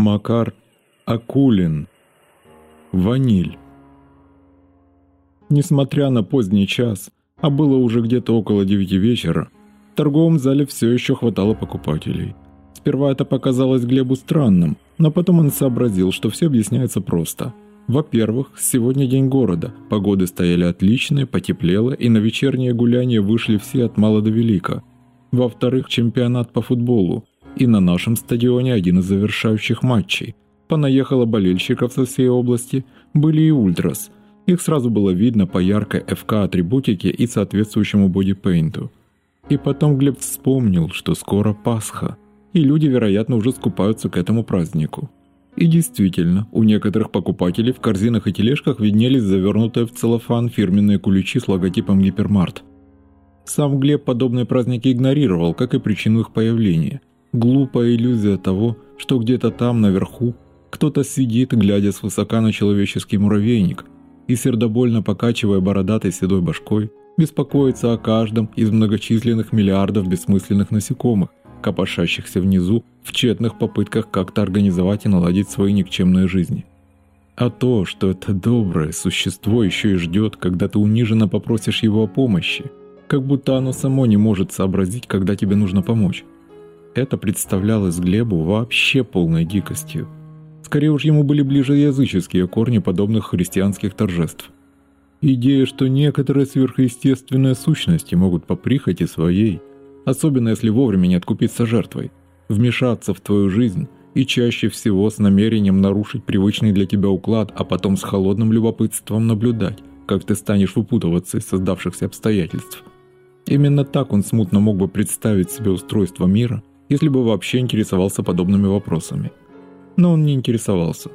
Макар Акулин. Ваниль. Несмотря на поздний час, а было уже где-то около девяти вечера, в торговом зале все еще хватало покупателей. Сперва это показалось Глебу странным, но потом он сообразил, что все объясняется просто. Во-первых, сегодня день города, погоды стояли отличные, потеплело, и на вечернее гуляние вышли все от мала до велика. Во-вторых, чемпионат по футболу, и на нашем стадионе один из завершающих матчей. Понаехало болельщиков со всей области, были и ультрас. Их сразу было видно по яркой ФК-атрибутике и соответствующему бодипейнту. И потом Глеб вспомнил, что скоро Пасха, и люди, вероятно, уже скупаются к этому празднику. И действительно, у некоторых покупателей в корзинах и тележках виднелись завернутые в целлофан фирменные куличи с логотипом Гипермарт. Сам Глеб подобные праздники игнорировал, как и причину их появления – Глупая иллюзия того, что где-то там, наверху, кто-то сидит, глядя свысока на человеческий муравейник, и сердобольно покачивая бородатой седой башкой, беспокоится о каждом из многочисленных миллиардов бессмысленных насекомых, копошащихся внизу в тщетных попытках как-то организовать и наладить свои никчемные жизни. А то, что это доброе существо еще и ждет, когда ты униженно попросишь его о помощи, как будто оно само не может сообразить, когда тебе нужно помочь. Это представлялось Глебу вообще полной дикостью. Скорее уж ему были ближе языческие корни подобных христианских торжеств. Идея, что некоторые сверхъестественные сущности могут по прихоти своей, особенно если вовремя не откупиться жертвой, вмешаться в твою жизнь и чаще всего с намерением нарушить привычный для тебя уклад, а потом с холодным любопытством наблюдать, как ты станешь выпутываться из создавшихся обстоятельств. Именно так он смутно мог бы представить себе устройство мира, если бы вообще интересовался подобными вопросами. Но он не интересовался.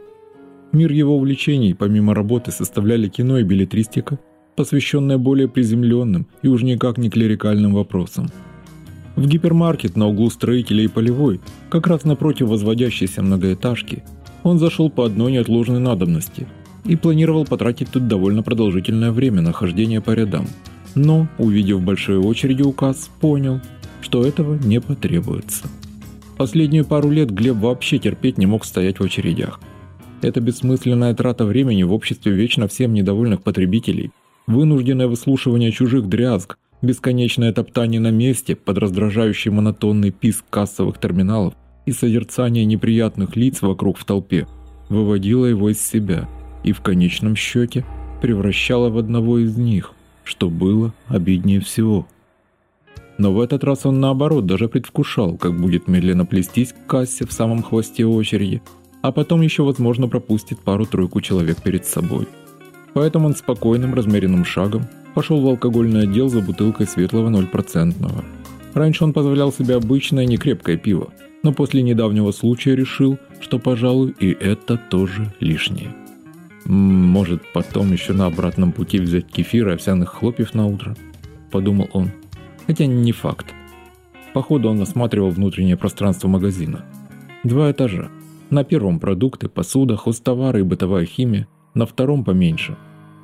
Мир его увлечений, помимо работы, составляли кино и билетристика, посвященная более приземленным и уж никак не клерикальным вопросам. В гипермаркет на углу строителей и полевой, как раз напротив возводящейся многоэтажки, он зашел по одной неотложной надобности и планировал потратить тут довольно продолжительное время на хождение по рядам. Но, увидев большие очереди указ, понял – что этого не потребуется. Последнюю пару лет Глеб вообще терпеть не мог стоять в очередях. Это бессмысленная трата времени в обществе вечно всем недовольных потребителей, вынужденное выслушивание чужих дрязг, бесконечное топтание на месте под раздражающий монотонный писк кассовых терминалов и созерцание неприятных лиц вокруг в толпе выводило его из себя и в конечном счете превращало в одного из них, что было обиднее всего – но в этот раз он наоборот даже предвкушал, как будет медленно плестись к кассе в самом хвосте очереди, а потом еще возможно пропустит пару-тройку человек перед собой. Поэтому он спокойным размеренным шагом пошел в алкогольный отдел за бутылкой светлого 0%. Раньше он позволял себе обычное некрепкое пиво, но после недавнего случая решил, что, пожалуй, и это тоже лишнее. Может, потом еще на обратном пути взять кефир и овсяных хлопьев на утро, подумал он. Хотя не факт. Походу он осматривал внутреннее пространство магазина. Два этажа. На первом продукты, посуда, хозтовары и бытовая химия, на втором поменьше.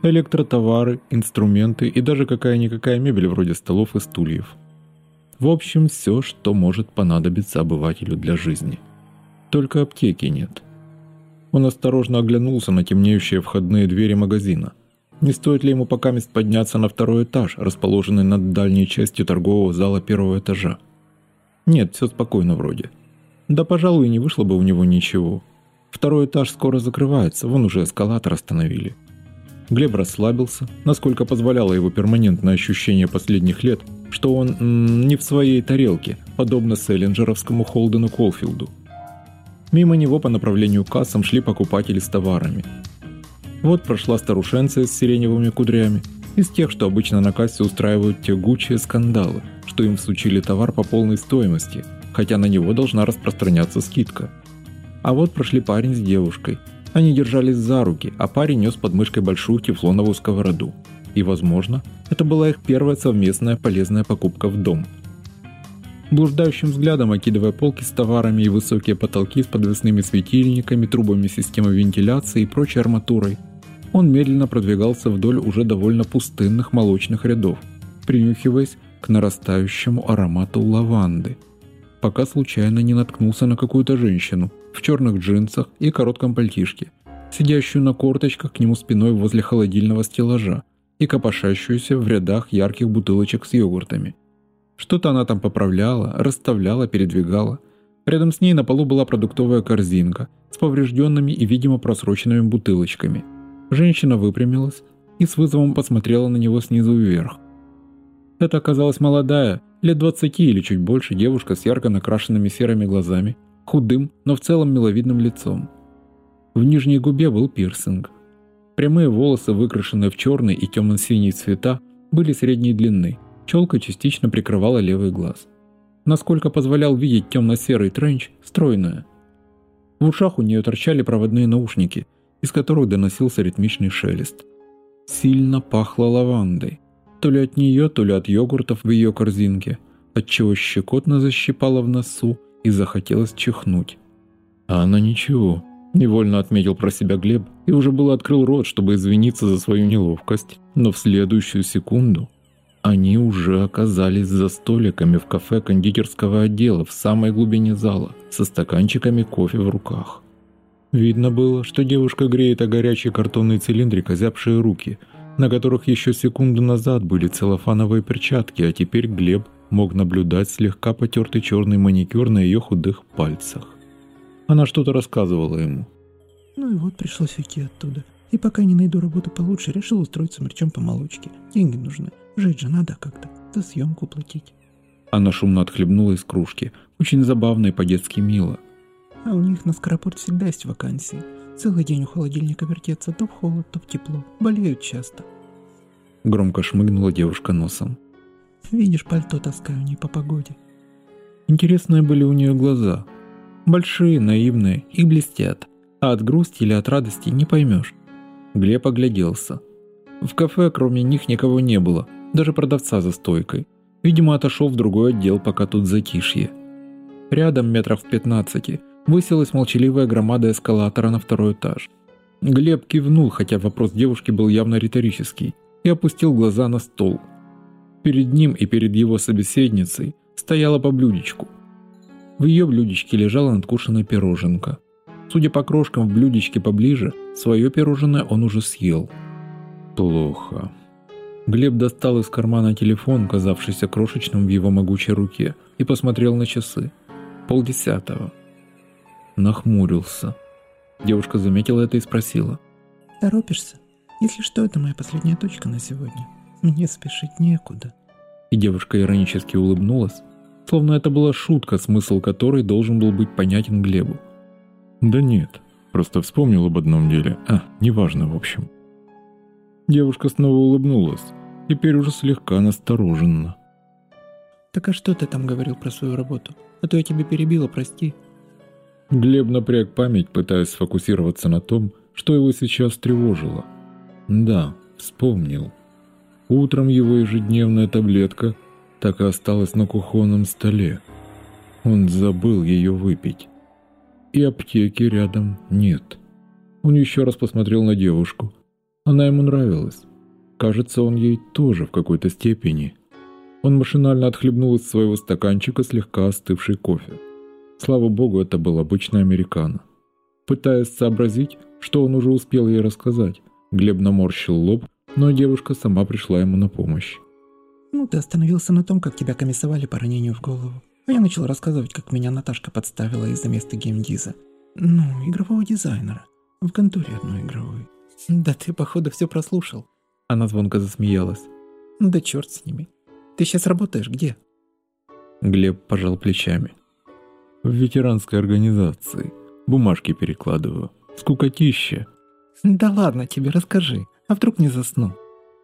Электротовары, инструменты и даже какая-никакая мебель вроде столов и стульев. В общем, все, что может понадобиться обывателю для жизни. Только аптеки нет. Он осторожно оглянулся на темнеющие входные двери магазина – не стоит ли ему пока мест подняться на второй этаж, расположенный над дальней частью торгового зала первого этажа? Нет, все спокойно вроде. Да, пожалуй, не вышло бы у него ничего. Второй этаж скоро закрывается, вон уже эскалатор остановили. Глеб расслабился, насколько позволяло его перманентное ощущение последних лет, что он м, не в своей тарелке, подобно селлинджеровскому Холдену Колфилду. Мимо него по направлению к кассам шли покупатели с товарами. Вот прошла старушенция с сиреневыми кудрями, из тех, что обычно на кассе устраивают тягучие скандалы, что им всучили товар по полной стоимости, хотя на него должна распространяться скидка. А вот прошли парень с девушкой. Они держались за руки, а парень нес под мышкой большую тефлоновую сковороду. И, возможно, это была их первая совместная полезная покупка в дом. Блуждающим взглядом окидывая полки с товарами и высокие потолки с подвесными светильниками, трубами системы вентиляции и прочей арматурой – он медленно продвигался вдоль уже довольно пустынных молочных рядов, принюхиваясь к нарастающему аромату лаванды. пока случайно не наткнулся на какую-то женщину в черных джинсах и коротком пальтишке, сидящую на корточках к нему спиной возле холодильного стеллажа и копошащуюся в рядах ярких бутылочек с йогуртами. Что-то она там поправляла, расставляла, передвигала. Рядом с ней на полу была продуктовая корзинка с поврежденными и, видимо, просроченными бутылочками. Женщина выпрямилась и с вызовом посмотрела на него снизу вверх. Это оказалась молодая, лет 20 или чуть больше девушка с ярко накрашенными серыми глазами, худым, но в целом миловидным лицом. В нижней губе был пирсинг. Прямые волосы, выкрашенные в черный и темно-синий цвета, были средней длины, челка частично прикрывала левый глаз. Насколько позволял видеть темно-серый тренч, стройная. В ушах у нее торчали проводные наушники, из которых доносился ритмичный шелест. Сильно пахло лавандой. То ли от нее, то ли от йогуртов в ее корзинке, отчего щекотно защипало в носу и захотелось чихнуть. А она ничего, невольно отметил про себя Глеб и уже было открыл рот, чтобы извиниться за свою неловкость, но в следующую секунду они уже оказались за столиками в кафе кондитерского отдела в самой глубине зала, со стаканчиками кофе в руках. Видно было, что девушка греет о горячий картонный цилиндрик озябшие руки – на которых еще секунду назад были целлофановые перчатки, а теперь Глеб мог наблюдать слегка потертый черный маникюр на ее худых пальцах. Она что-то рассказывала ему. Ну и вот пришлось уйти оттуда. И пока не найду работу получше, решил устроиться мрачом по молочке. Деньги нужны. Жить же надо как-то. За съемку платить. Она шумно отхлебнула из кружки. Очень забавно и по-детски мило. А у них на Скоропорт всегда есть вакансии. Целый день у холодильника вертеться, то в холод, то в тепло. Болеют часто. Громко шмыгнула девушка носом. Видишь, пальто таскаю не по погоде. Интересные были у нее глаза. Большие, наивные и блестят. А от грусти или от радости не поймешь. Глеб огляделся. В кафе кроме них никого не было, даже продавца за стойкой. Видимо, отошел в другой отдел, пока тут затишье. Рядом метров в пятнадцати высилась молчаливая громада эскалатора на второй этаж. Глеб кивнул, хотя вопрос девушки был явно риторический, и опустил глаза на стол. Перед ним и перед его собеседницей стояла по блюдечку. В ее блюдечке лежала надкушенная пироженка. Судя по крошкам в блюдечке поближе, свое пирожное он уже съел. Плохо. Глеб достал из кармана телефон, казавшийся крошечным в его могучей руке, и посмотрел на часы. Полдесятого нахмурился. Девушка заметила это и спросила. «Торопишься? Если что, это моя последняя точка на сегодня. Мне спешить некуда». И девушка иронически улыбнулась, словно это была шутка, смысл которой должен был быть понятен Глебу. «Да нет, просто вспомнил об одном деле. А, неважно, в общем». Девушка снова улыбнулась, теперь уже слегка настороженно. «Так а что ты там говорил про свою работу? А то я тебя перебила, прости». Глеб напряг память, пытаясь сфокусироваться на том, что его сейчас тревожило. Да, вспомнил. Утром его ежедневная таблетка так и осталась на кухонном столе. Он забыл ее выпить. И аптеки рядом нет. Он еще раз посмотрел на девушку. Она ему нравилась. Кажется, он ей тоже в какой-то степени. Он машинально отхлебнул из своего стаканчика слегка остывший кофе. Слава богу, это был обычный американо. Пытаясь сообразить, что он уже успел ей рассказать, Глеб наморщил лоб, но девушка сама пришла ему на помощь. «Ну, ты остановился на том, как тебя комиссовали по ранению в голову. А я начал рассказывать, как меня Наташка подставила из-за места геймдиза. Ну, игрового дизайнера. В конторе одной игровой. Да ты, походу, все прослушал». Она звонко засмеялась. «Да черт с ними. Ты сейчас работаешь где?» Глеб пожал плечами. В ветеранской организации. Бумажки перекладываю. Скукотища. Да ладно тебе, расскажи. А вдруг не засну?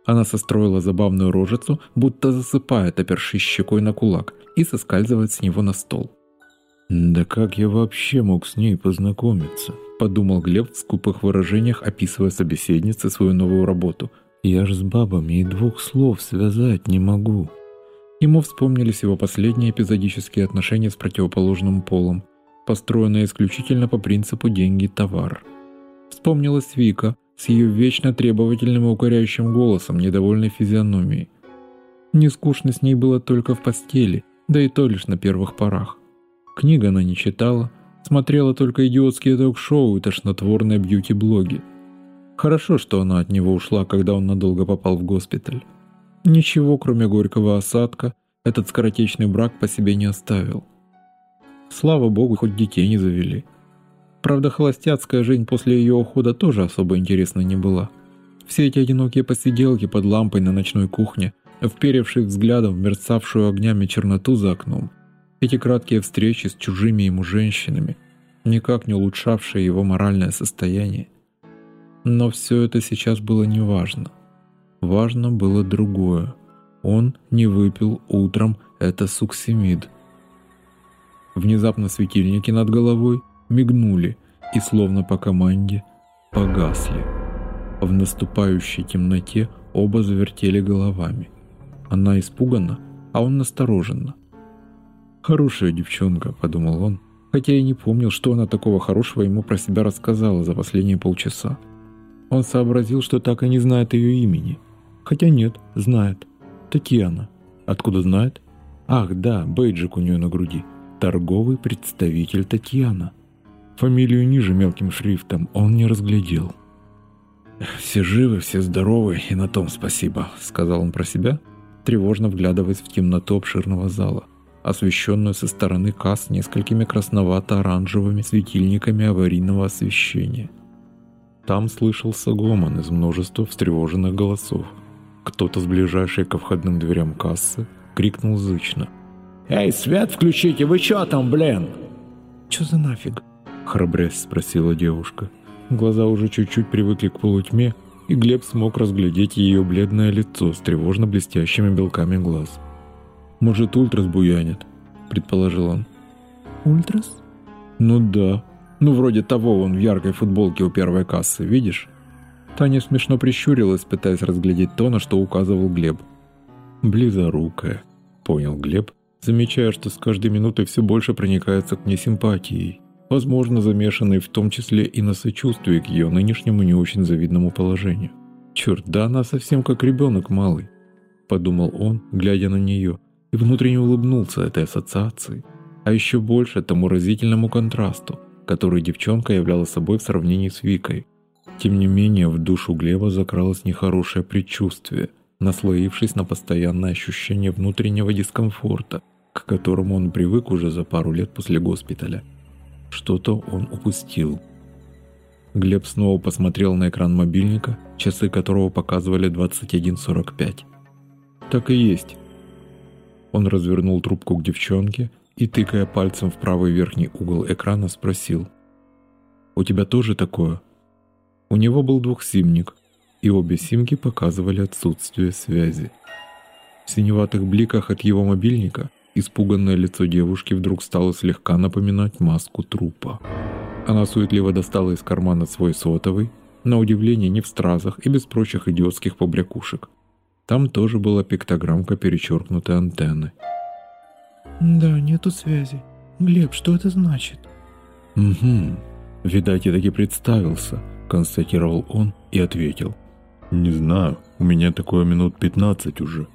Она состроила забавную рожицу, будто засыпает, опершись щекой на кулак, и соскальзывает с него на стол. «Да как я вообще мог с ней познакомиться?» – подумал Глеб в скупых выражениях, описывая собеседнице свою новую работу. «Я ж с бабами и двух слов связать не могу». Ему вспомнились его последние эпизодические отношения с противоположным полом, построенные исключительно по принципу «деньги-товар». Вспомнилась Вика с ее вечно требовательным и укоряющим голосом, недовольной физиономией. Не с ней было только в постели, да и то лишь на первых порах. Книг она не читала, смотрела только идиотские ток-шоу и тошнотворные бьюти-блоги. Хорошо, что она от него ушла, когда он надолго попал в госпиталь. Ничего, кроме горького осадка, этот скоротечный брак по себе не оставил. Слава богу, хоть детей не завели. Правда, холостяцкая жизнь после ее ухода тоже особо интересной не была. Все эти одинокие посиделки под лампой на ночной кухне, вперевшись взглядом в мерцавшую огнями черноту за окном, эти краткие встречи с чужими ему женщинами, никак не улучшавшие его моральное состояние. Но все это сейчас было неважно. Важно было другое. Он не выпил утром это суксимид. Внезапно светильники над головой мигнули и словно по команде погасли. В наступающей темноте оба завертели головами. Она испугана, а он настороженно. «Хорошая девчонка», — подумал он, хотя и не помнил, что она такого хорошего ему про себя рассказала за последние полчаса. Он сообразил, что так и не знает ее имени. Хотя нет, знает. Татьяна. Откуда знает? Ах, да, бейджик у нее на груди. Торговый представитель Татьяна. Фамилию ниже мелким шрифтом он не разглядел. «Все живы, все здоровы, и на том спасибо», — сказал он про себя, тревожно вглядываясь в темноту обширного зала, освещенную со стороны касс несколькими красновато-оранжевыми светильниками аварийного освещения. Там слышался гомон из множества встревоженных голосов. Кто-то с ближайшей ко входным дверям кассы крикнул зычно. «Эй, свет включите, вы чё там, блин?» «Чё за нафиг?» — храбрясь спросила девушка. Глаза уже чуть-чуть привыкли к полутьме, и Глеб смог разглядеть ее бледное лицо с тревожно блестящими белками глаз. «Может, ультрас буянит?» — предположил он. «Ультрас?» «Ну да. Ну, вроде того он в яркой футболке у первой кассы, видишь?» Таня смешно прищурилась, пытаясь разглядеть то, на что указывал Глеб. «Близорукая», — понял Глеб, замечая, что с каждой минутой все больше проникается к ней симпатией возможно замешанный в том числе и на сочувствии к ее нынешнему не очень завидному положению. «Черт, да она совсем как ребенок малый», – подумал он, глядя на нее, и внутренне улыбнулся этой ассоциации, а еще больше тому разительному контрасту, который девчонка являла собой в сравнении с Викой. Тем не менее, в душу Глеба закралось нехорошее предчувствие, наслоившись на постоянное ощущение внутреннего дискомфорта, к которому он привык уже за пару лет после госпиталя – что-то он упустил. Глеб снова посмотрел на экран мобильника, часы которого показывали 21.45. Так и есть. Он развернул трубку к девчонке и, тыкая пальцем в правый верхний угол экрана, спросил. «У тебя тоже такое?» У него был двухсимник, и обе симки показывали отсутствие связи. В синеватых бликах от его мобильника Испуганное лицо девушки вдруг стало слегка напоминать маску трупа. Она суетливо достала из кармана свой сотовый, на удивление не в стразах и без прочих идиотских побрякушек. Там тоже была пиктограммка перечеркнутой антенны. «Да, нету связи. Глеб, что это значит?» «Угу. Видать, я таки представился», — констатировал он и ответил. «Не знаю, у меня такое минут пятнадцать уже».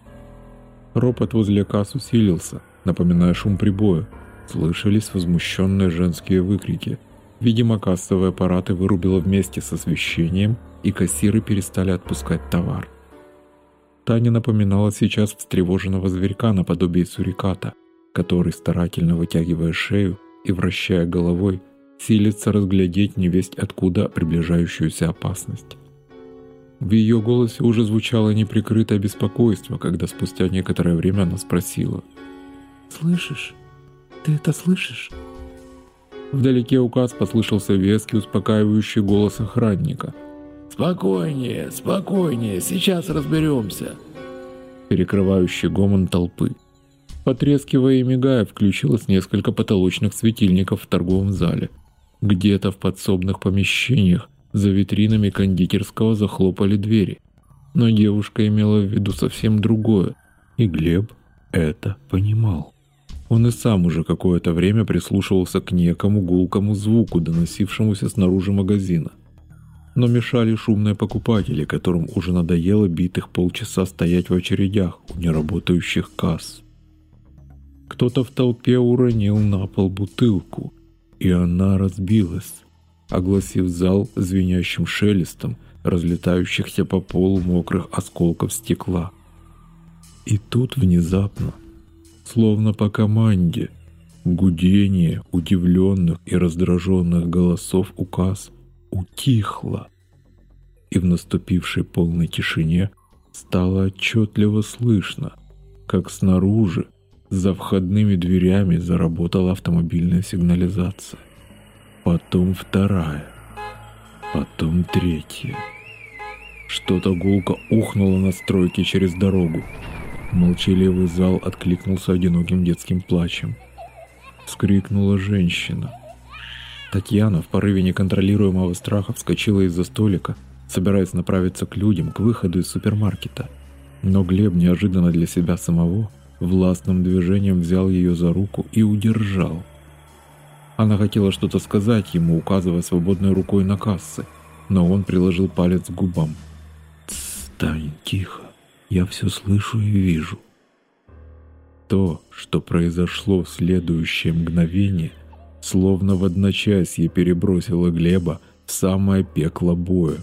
Ропот возле касс усилился, напоминая шум прибоя. Слышались возмущенные женские выкрики. Видимо, кассовые аппараты вырубило вместе с освещением, и кассиры перестали отпускать товар. Таня напоминала сейчас встревоженного зверька наподобие суриката, который, старательно вытягивая шею и вращая головой, силится разглядеть невесть откуда приближающуюся опасность. В ее голосе уже звучало неприкрытое беспокойство, когда спустя некоторое время она спросила – «Слышишь? Ты это слышишь?» Вдалеке указ послышался веский, успокаивающий голос охранника. «Спокойнее, спокойнее, сейчас разберемся!» Перекрывающий гомон толпы. Потрескивая и мигая, включилось несколько потолочных светильников в торговом зале. Где-то в подсобных помещениях за витринами кондитерского захлопали двери. Но девушка имела в виду совсем другое, и Глеб это понимал. Он и сам уже какое-то время прислушивался к некому гулкому звуку, доносившемуся снаружи магазина. Но мешали шумные покупатели, которым уже надоело битых полчаса стоять в очередях у неработающих касс. Кто-то в толпе уронил на пол бутылку, и она разбилась, огласив зал звенящим шелестом разлетающихся по полу мокрых осколков стекла. И тут внезапно, словно по команде, гудение удивленных и раздраженных голосов указ утихло, и в наступившей полной тишине стало отчетливо слышно, как снаружи за входными дверями заработала автомобильная сигнализация. Потом вторая, потом третья. Что-то гулко ухнуло на стройке через дорогу. Молчаливый зал откликнулся одиноким детским плачем. Скрикнула женщина. Татьяна в порыве неконтролируемого страха вскочила из-за столика, собираясь направиться к людям, к выходу из супермаркета. Но Глеб неожиданно для себя самого властным движением взял ее за руку и удержал. Она хотела что-то сказать ему, указывая свободной рукой на кассы, но он приложил палец к губам. «Стань тихо, я все слышу и вижу». То, что произошло в следующее мгновение, словно в одночасье перебросило Глеба в самое пекло боя.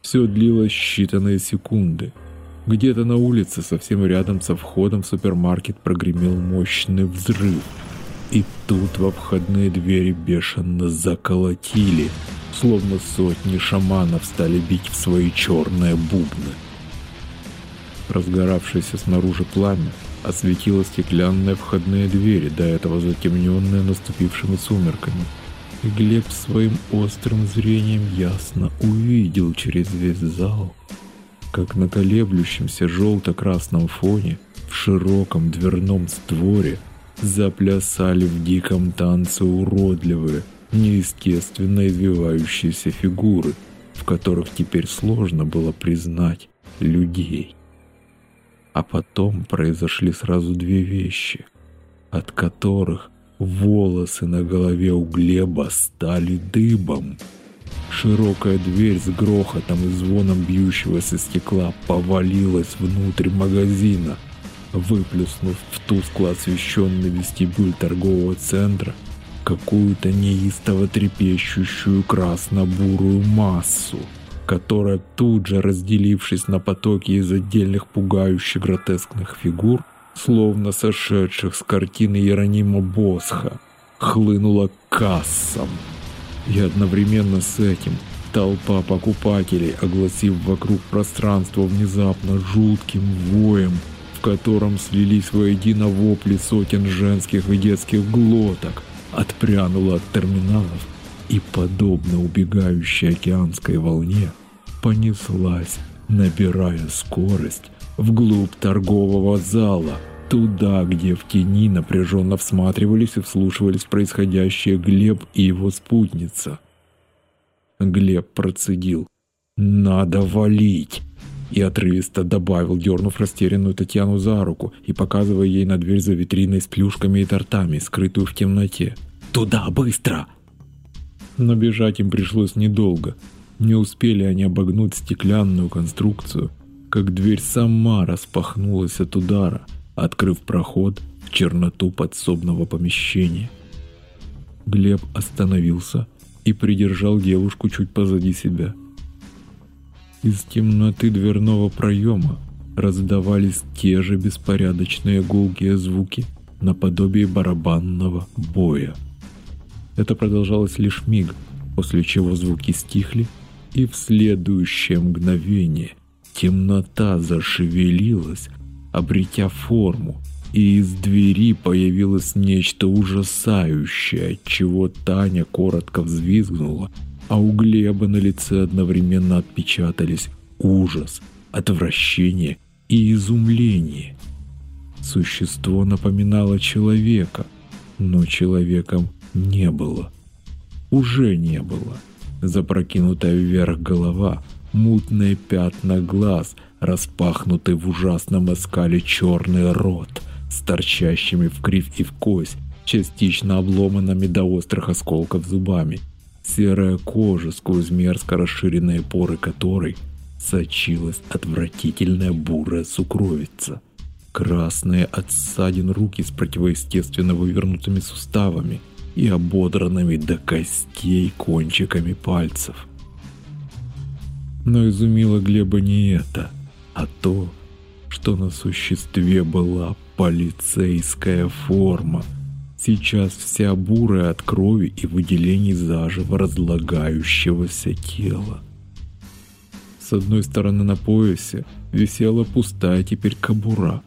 Все длилось считанные секунды – где-то на улице, совсем рядом со входом в супермаркет, прогремел мощный взрыв. И тут во входные двери бешено заколотили, словно сотни шаманов стали бить в свои черные бубны. Разгоравшееся снаружи пламя осветило стеклянные входные двери, до этого затемненные наступившими сумерками. И Глеб своим острым зрением ясно увидел через весь зал — как на колеблющемся желто-красном фоне в широком дверном створе заплясали в диком танце уродливые, неестественно извивающиеся фигуры, в которых теперь сложно было признать людей. А потом произошли сразу две вещи, от которых волосы на голове у Глеба стали дыбом. Широкая дверь с грохотом и звоном бьющегося стекла повалилась внутрь магазина, выплеснув в тускло освещенный вестибюль торгового центра какую-то неистово трепещущую красно-бурую массу, которая тут же, разделившись на потоки из отдельных пугающих гротескных фигур, словно сошедших с картины Иеронима Босха, хлынула к кассам. И одновременно с этим толпа покупателей, огласив вокруг пространство внезапно жутким воем, в котором слились воедино вопли сотен женских и детских глоток, отпрянула от терминалов и, подобно убегающей океанской волне, понеслась, набирая скорость, вглубь торгового зала – Туда, где в тени напряженно всматривались и вслушивались в происходящее Глеб и его спутница. Глеб процедил «Надо валить!» и отрывисто добавил, дернув растерянную Татьяну за руку и показывая ей на дверь за витриной с плюшками и тортами, скрытую в темноте. «Туда, быстро!» Но бежать им пришлось недолго. Не успели они обогнуть стеклянную конструкцию, как дверь сама распахнулась от удара – открыв проход в черноту подсобного помещения. Глеб остановился и придержал девушку чуть позади себя. Из темноты дверного проема раздавались те же беспорядочные гулкие звуки наподобие барабанного боя. Это продолжалось лишь миг, после чего звуки стихли, и в следующее мгновение темнота зашевелилась, обретя форму, и из двери появилось нечто ужасающее, от чего Таня коротко взвизгнула, а у Глеба на лице одновременно отпечатались ужас, отвращение и изумление. Существо напоминало человека, но человеком не было. Уже не было. Запрокинутая вверх голова, мутные пятна глаз — распахнутый в ужасном оскале черный рот с торчащими в кривь и в кость, частично обломанными до острых осколков зубами, серая кожа, сквозь мерзко расширенные поры которой сочилась отвратительная бурая сукровица. Красные от ссадин руки с противоестественно вывернутыми суставами и ободранными до костей кончиками пальцев. Но изумило Глеба не это, а то, что на существе была полицейская форма. Сейчас вся бурая от крови и выделений заживо разлагающегося тела. С одной стороны на поясе висела пустая теперь кобура,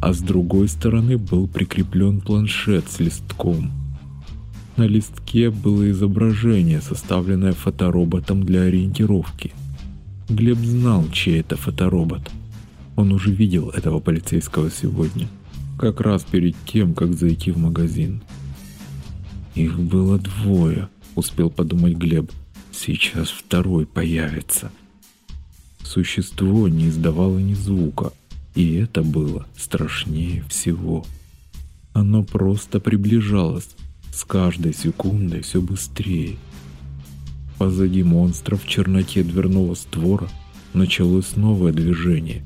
а с другой стороны был прикреплен планшет с листком. На листке было изображение, составленное фотороботом для ориентировки. Глеб знал, чей это фоторобот. Он уже видел этого полицейского сегодня, как раз перед тем, как зайти в магазин. Их было двое, успел подумать Глеб. Сейчас второй появится. Существо не издавало ни звука, и это было страшнее всего. Оно просто приближалось, с каждой секундой все быстрее. Позади монстра в черноте дверного створа началось новое движение.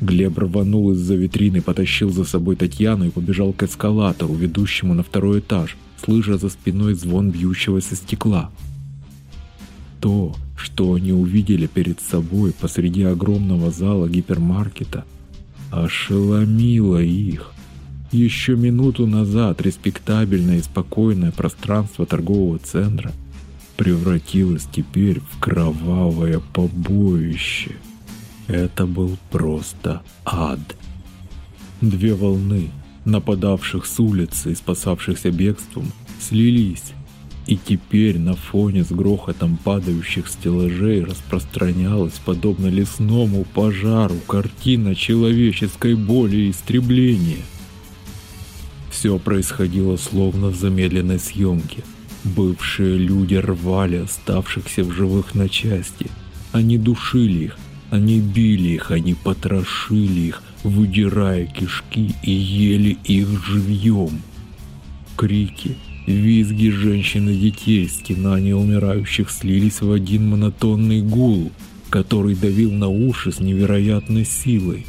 Глеб рванул из-за витрины, потащил за собой Татьяну и побежал к эскалатору, ведущему на второй этаж, слыша за спиной звон бьющегося стекла. То, что они увидели перед собой посреди огромного зала гипермаркета, ошеломило их. Еще минуту назад респектабельное и спокойное пространство торгового центра превратилось теперь в кровавое побоище. Это был просто ад. Две волны, нападавших с улицы и спасавшихся бегством, слились и теперь на фоне с грохотом падающих стеллажей распространялась, подобно лесному пожару, картина человеческой боли и истребления. Все происходило словно в замедленной съемке. Бывшие люди рвали оставшихся в живых на части. Они душили их, они били их, они потрошили их, выдирая кишки и ели их живьем. Крики, Визги женщин и детей, стенания умирающих слились в один монотонный гул, который давил на уши с невероятной силой.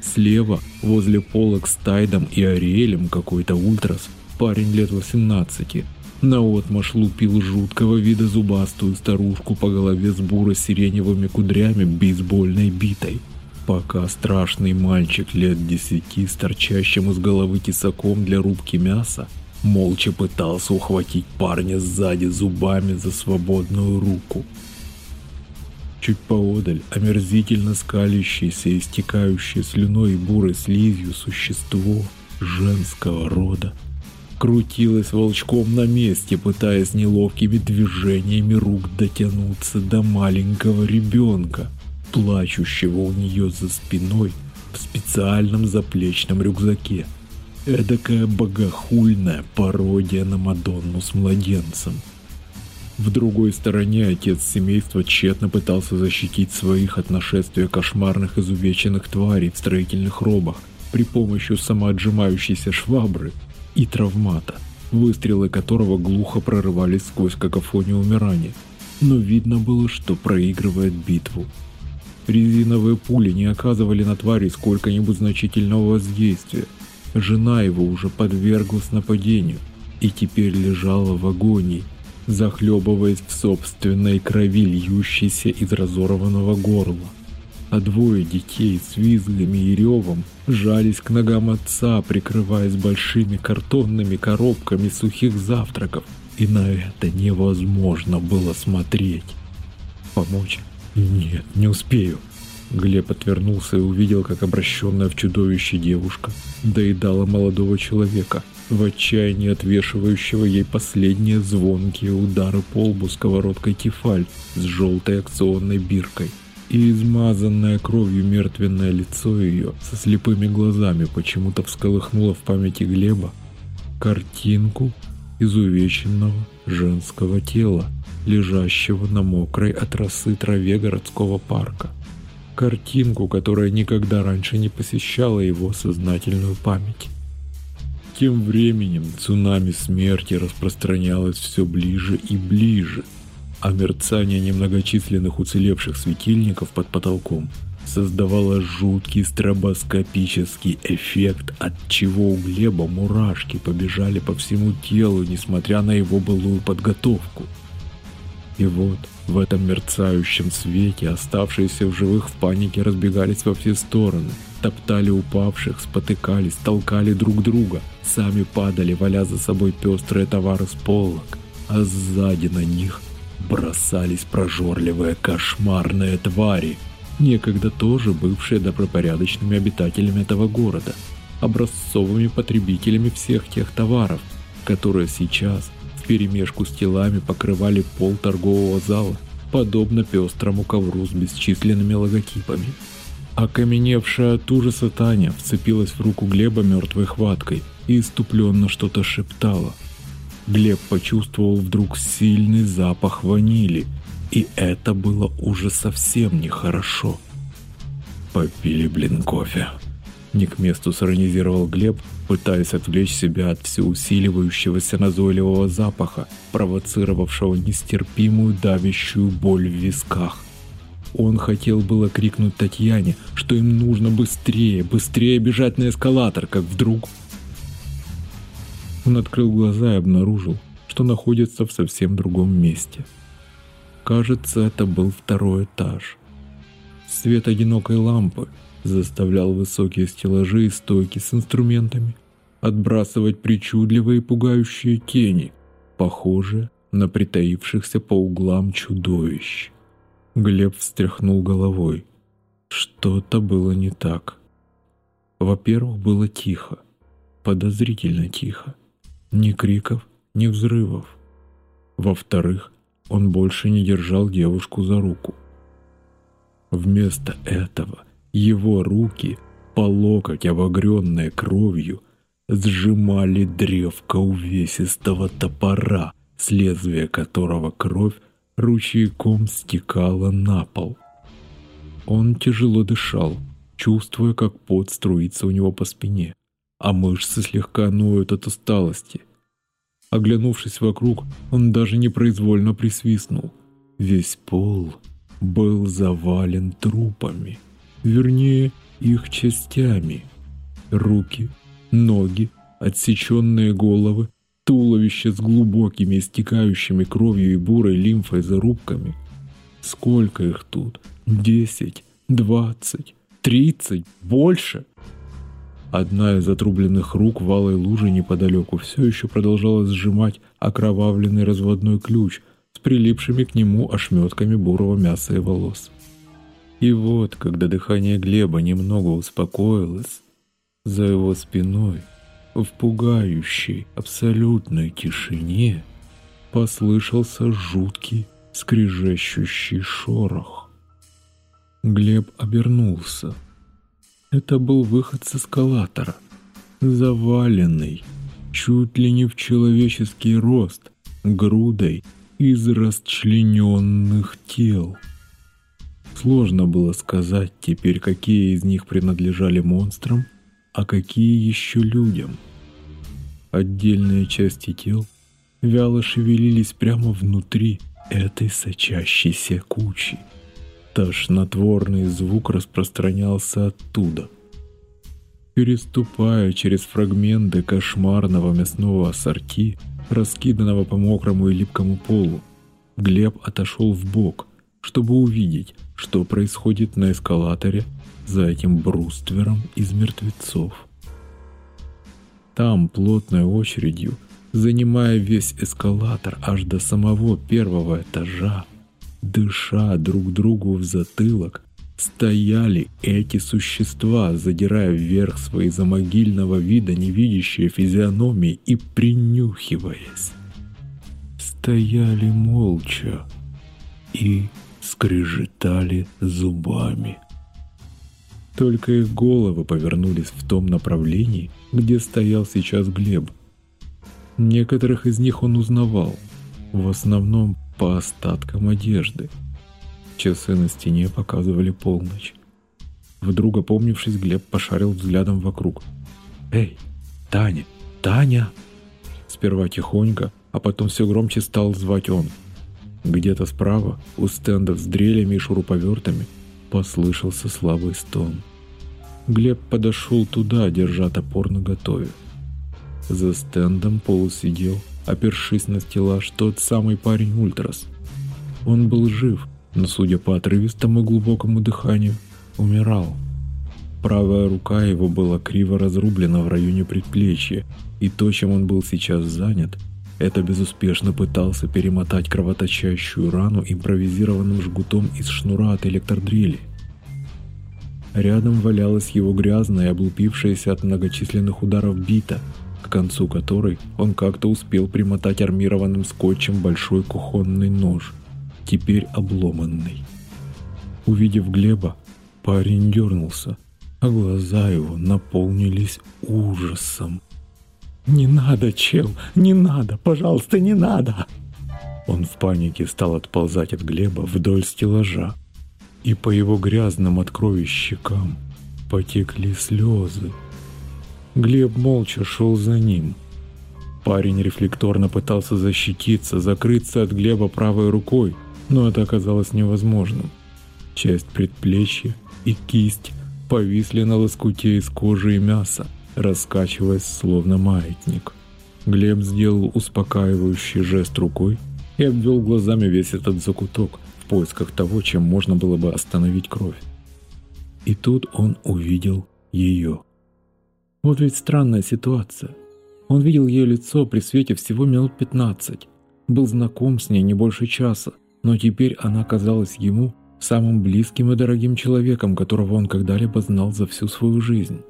Слева, возле полок с Тайдом и Ариэлем какой-то ультрас, парень лет 18, наотмашь лупил жуткого вида зубастую старушку по голове с буро-сиреневыми кудрями бейсбольной битой. Пока страшный мальчик лет десяти с торчащим из головы тесаком для рубки мяса молча пытался ухватить парня сзади зубами за свободную руку. Чуть поодаль, омерзительно скалящееся и истекающее слюной и бурой слизью существо женского рода крутилось волчком на месте, пытаясь неловкими движениями рук дотянуться до маленького ребенка, плачущего у нее за спиной в специальном заплечном рюкзаке. Эдакая богохульная пародия на Мадонну с младенцем. В другой стороне отец семейства тщетно пытался защитить своих от нашествия кошмарных изувеченных тварей в строительных робах при помощи самоотжимающейся швабры и травмата, выстрелы которого глухо прорывались сквозь какофонию умирания. Но видно было, что проигрывает битву. Резиновые пули не оказывали на твари сколько-нибудь значительного воздействия, Жена его уже подверглась нападению и теперь лежала в агонии, захлебываясь в собственной крови, льющейся из разорванного горла. А двое детей с визгами и ревом жались к ногам отца, прикрываясь большими картонными коробками сухих завтраков, и на это невозможно было смотреть. Помочь? Нет, не успею. Глеб отвернулся и увидел, как обращенная в чудовище девушка доедала молодого человека, в отчаянии отвешивающего ей последние звонкие удары по лбу сковородкой тефаль с желтой акционной биркой. И измазанное кровью мертвенное лицо ее со слепыми глазами почему-то всколыхнуло в памяти Глеба картинку изувеченного женского тела, лежащего на мокрой от росы траве городского парка картинку, которая никогда раньше не посещала его сознательную память. Тем временем цунами смерти распространялось все ближе и ближе, а мерцание немногочисленных уцелевших светильников под потолком создавала жуткий стробоскопический эффект, от чего у Глеба мурашки побежали по всему телу, несмотря на его былую подготовку. И вот в этом мерцающем свете оставшиеся в живых в панике разбегались во все стороны, топтали упавших, спотыкались, толкали друг друга, сами падали, валя за собой пестрые товары с полок, а сзади на них бросались прожорливые кошмарные твари, некогда тоже бывшие добропорядочными обитателями этого города, образцовыми потребителями всех тех товаров, которые сейчас вперемешку с телами покрывали пол торгового зала, подобно пестрому ковру с бесчисленными логотипами. Окаменевшая от ужаса Таня вцепилась в руку Глеба мертвой хваткой и иступленно что-то шептала. Глеб почувствовал вдруг сильный запах ванили, и это было уже совсем нехорошо. Попили, блин, кофе. Не к месту сиронизировал Глеб, пытаясь отвлечь себя от всеусиливающегося назойливого запаха, провоцировавшего нестерпимую давящую боль в висках. Он хотел было крикнуть Татьяне, что им нужно быстрее, быстрее бежать на эскалатор, как вдруг... Он открыл глаза и обнаружил, что находится в совсем другом месте. Кажется, это был второй этаж. Свет одинокой лампы заставлял высокие стеллажи и стойки с инструментами отбрасывать причудливые и пугающие тени, похожие на притаившихся по углам чудовищ. Глеб встряхнул головой. Что-то было не так. Во-первых, было тихо, подозрительно тихо. Ни криков, ни взрывов. Во-вторых, он больше не держал девушку за руку. Вместо этого его руки, по локоть обогренные кровью, сжимали древко увесистого топора, с лезвия которого кровь ручейком стекала на пол. Он тяжело дышал, чувствуя, как пот струится у него по спине, а мышцы слегка ноют от усталости. Оглянувшись вокруг, он даже непроизвольно присвистнул. Весь пол был завален трупами, вернее, их частями. Руки, ноги, отсеченные головы, туловище с глубокими истекающими кровью и бурой лимфой зарубками. Сколько их тут? Десять, двадцать, тридцать, больше? Одна из отрубленных рук в алой луже неподалеку все еще продолжала сжимать окровавленный разводной ключ с прилипшими к нему ошметками бурого мяса и волос. И вот, когда дыхание Глеба немного успокоилось, за его спиной – в пугающей абсолютной тишине послышался жуткий скрежещущий шорох. Глеб обернулся. Это был выход с эскалатора, заваленный, чуть ли не в человеческий рост, грудой из расчлененных тел. Сложно было сказать теперь, какие из них принадлежали монстрам, а какие еще людям. Отдельные части тел вяло шевелились прямо внутри этой сочащейся кучи. Тошнотворный звук распространялся оттуда. Переступая через фрагменты кошмарного мясного ассорти, раскиданного по мокрому и липкому полу, Глеб отошел в бок, чтобы увидеть, что происходит на эскалаторе за этим бруствером из мертвецов. Там плотной очередью, занимая весь эскалатор аж до самого первого этажа, дыша друг другу в затылок, стояли эти существа, задирая вверх свои замогильного вида невидящие физиономии и принюхиваясь. Стояли молча и скрежетали зубами. Только их головы повернулись в том направлении, где стоял сейчас Глеб. Некоторых из них он узнавал, в основном по остаткам одежды. Часы на стене показывали полночь. Вдруг опомнившись, Глеб пошарил взглядом вокруг. «Эй, Таня! Таня!» Сперва тихонько, а потом все громче стал звать он. Где-то справа, у стендов с дрелями и шуруповертами, Послышался слабый стон. Глеб подошел туда, держа топор наготове. За стендом полусидел, опершись на стеллаж, тот самый парень Ультрас. Он был жив, но, судя по отрывистому глубокому дыханию, умирал. Правая рука его была криво разрублена в районе предплечья, и то, чем он был сейчас занят, это безуспешно пытался перемотать кровоточащую рану импровизированным жгутом из шнура от электродрели. Рядом валялась его грязная, облупившаяся от многочисленных ударов бита, к концу которой он как-то успел примотать армированным скотчем большой кухонный нож, теперь обломанный. Увидев Глеба, парень дернулся, а глаза его наполнились ужасом. «Не надо, чел, не надо, пожалуйста, не надо!» Он в панике стал отползать от Глеба вдоль стеллажа, и по его грязным от крови щекам потекли слезы. Глеб молча шел за ним. Парень рефлекторно пытался защититься, закрыться от Глеба правой рукой, но это оказалось невозможным. Часть предплечья и кисть повисли на лоскуте из кожи и мяса, раскачиваясь словно маятник. Глеб сделал успокаивающий жест рукой и обвел глазами весь этот закуток в поисках того, чем можно было бы остановить кровь. И тут он увидел ее. Вот ведь странная ситуация. Он видел ее лицо при свете всего минут 15, был знаком с ней не больше часа, но теперь она казалась ему самым близким и дорогим человеком, которого он когда-либо знал за всю свою жизнь.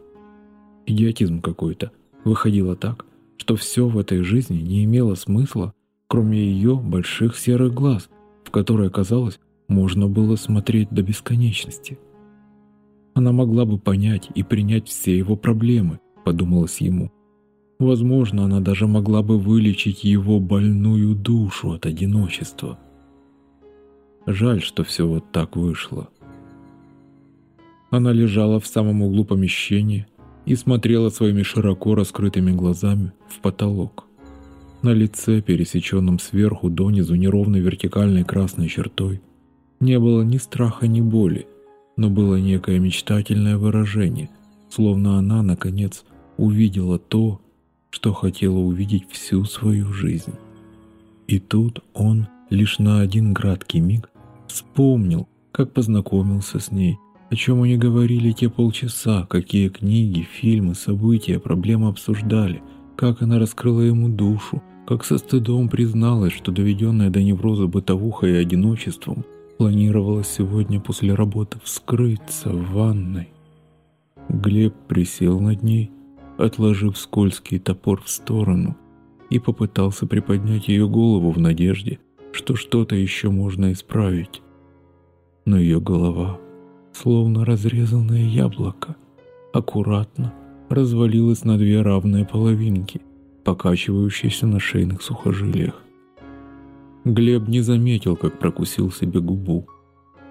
Идиотизм какой-то. Выходило так, что все в этой жизни не имело смысла, кроме ее больших серых глаз, в которые, казалось, можно было смотреть до бесконечности. Она могла бы понять и принять все его проблемы, подумалось ему. Возможно, она даже могла бы вылечить его больную душу от одиночества. Жаль, что все вот так вышло. Она лежала в самом углу помещения и смотрела своими широко раскрытыми глазами в потолок. На лице, пересеченном сверху донизу неровной вертикальной красной чертой, не было ни страха, ни боли, но было некое мечтательное выражение, словно она, наконец, увидела то, что хотела увидеть всю свою жизнь. И тут он лишь на один краткий миг вспомнил, как познакомился с ней, о чем они говорили те полчаса, какие книги, фильмы, события, проблемы обсуждали, как она раскрыла ему душу, как со стыдом призналась, что доведенная до невроза бытовухой и одиночеством, планировала сегодня после работы вскрыться в ванной. Глеб присел над ней, отложив скользкий топор в сторону, и попытался приподнять ее голову в надежде, что что-то еще можно исправить. Но ее голова словно разрезанное яблоко, аккуратно развалилось на две равные половинки, покачивающиеся на шейных сухожилиях. Глеб не заметил, как прокусил себе губу.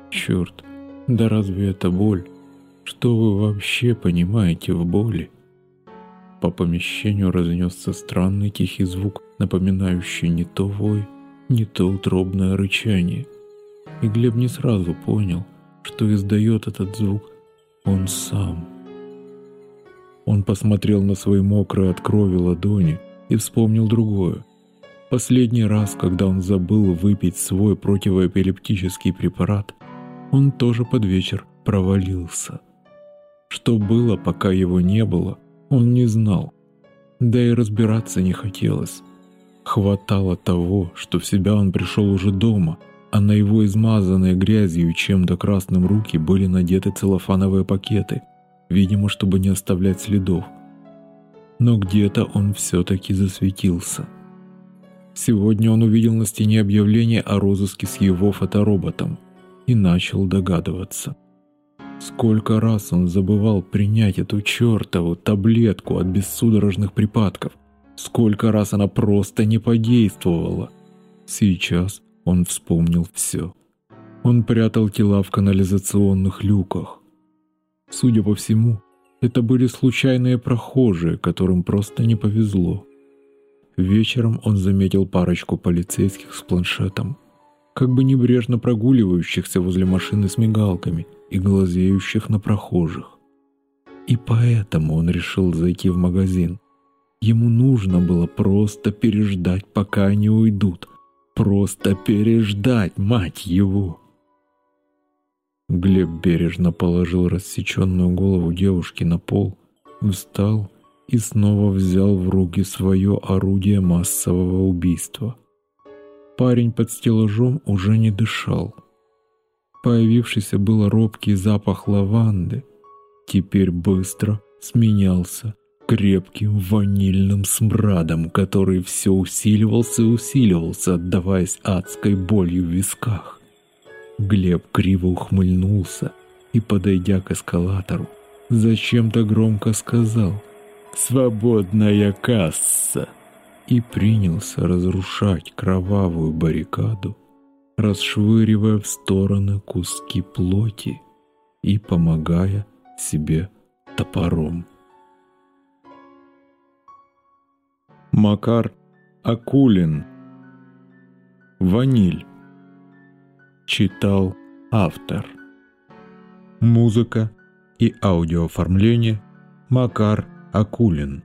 Черт, да разве это боль? Что вы вообще понимаете в боли? По помещению разнесся странный тихий звук, напоминающий не то вой, не то утробное рычание. И Глеб не сразу понял, что издает этот звук он сам. Он посмотрел на свои мокрые от крови ладони и вспомнил другое. Последний раз, когда он забыл выпить свой противоэпилептический препарат, он тоже под вечер провалился. Что было, пока его не было, он не знал. Да и разбираться не хотелось. Хватало того, что в себя он пришел уже дома – а на его измазанные грязью чем-то красным руки были надеты целлофановые пакеты, видимо, чтобы не оставлять следов. Но где-то он все-таки засветился. Сегодня он увидел на стене объявление о розыске с его фотороботом и начал догадываться. Сколько раз он забывал принять эту чертову таблетку от бессудорожных припадков. Сколько раз она просто не подействовала. Сейчас он вспомнил все. Он прятал тела в канализационных люках. Судя по всему, это были случайные прохожие, которым просто не повезло. Вечером он заметил парочку полицейских с планшетом, как бы небрежно прогуливающихся возле машины с мигалками и глазеющих на прохожих. И поэтому он решил зайти в магазин. Ему нужно было просто переждать, пока они уйдут. Просто переждать, мать его! Глеб бережно положил рассеченную голову девушки на пол, встал и снова взял в руки свое орудие массового убийства. Парень под стеллажом уже не дышал. Появившийся был робкий запах лаванды, теперь быстро сменялся крепким ванильным смрадом, который все усиливался и усиливался, отдаваясь адской болью в висках. Глеб криво ухмыльнулся и, подойдя к эскалатору, зачем-то громко сказал «Свободная касса!» и принялся разрушать кровавую баррикаду, расшвыривая в стороны куски плоти и помогая себе топором. Макар Акулин. Ваниль. Читал автор. Музыка и аудиооформление Макар Акулин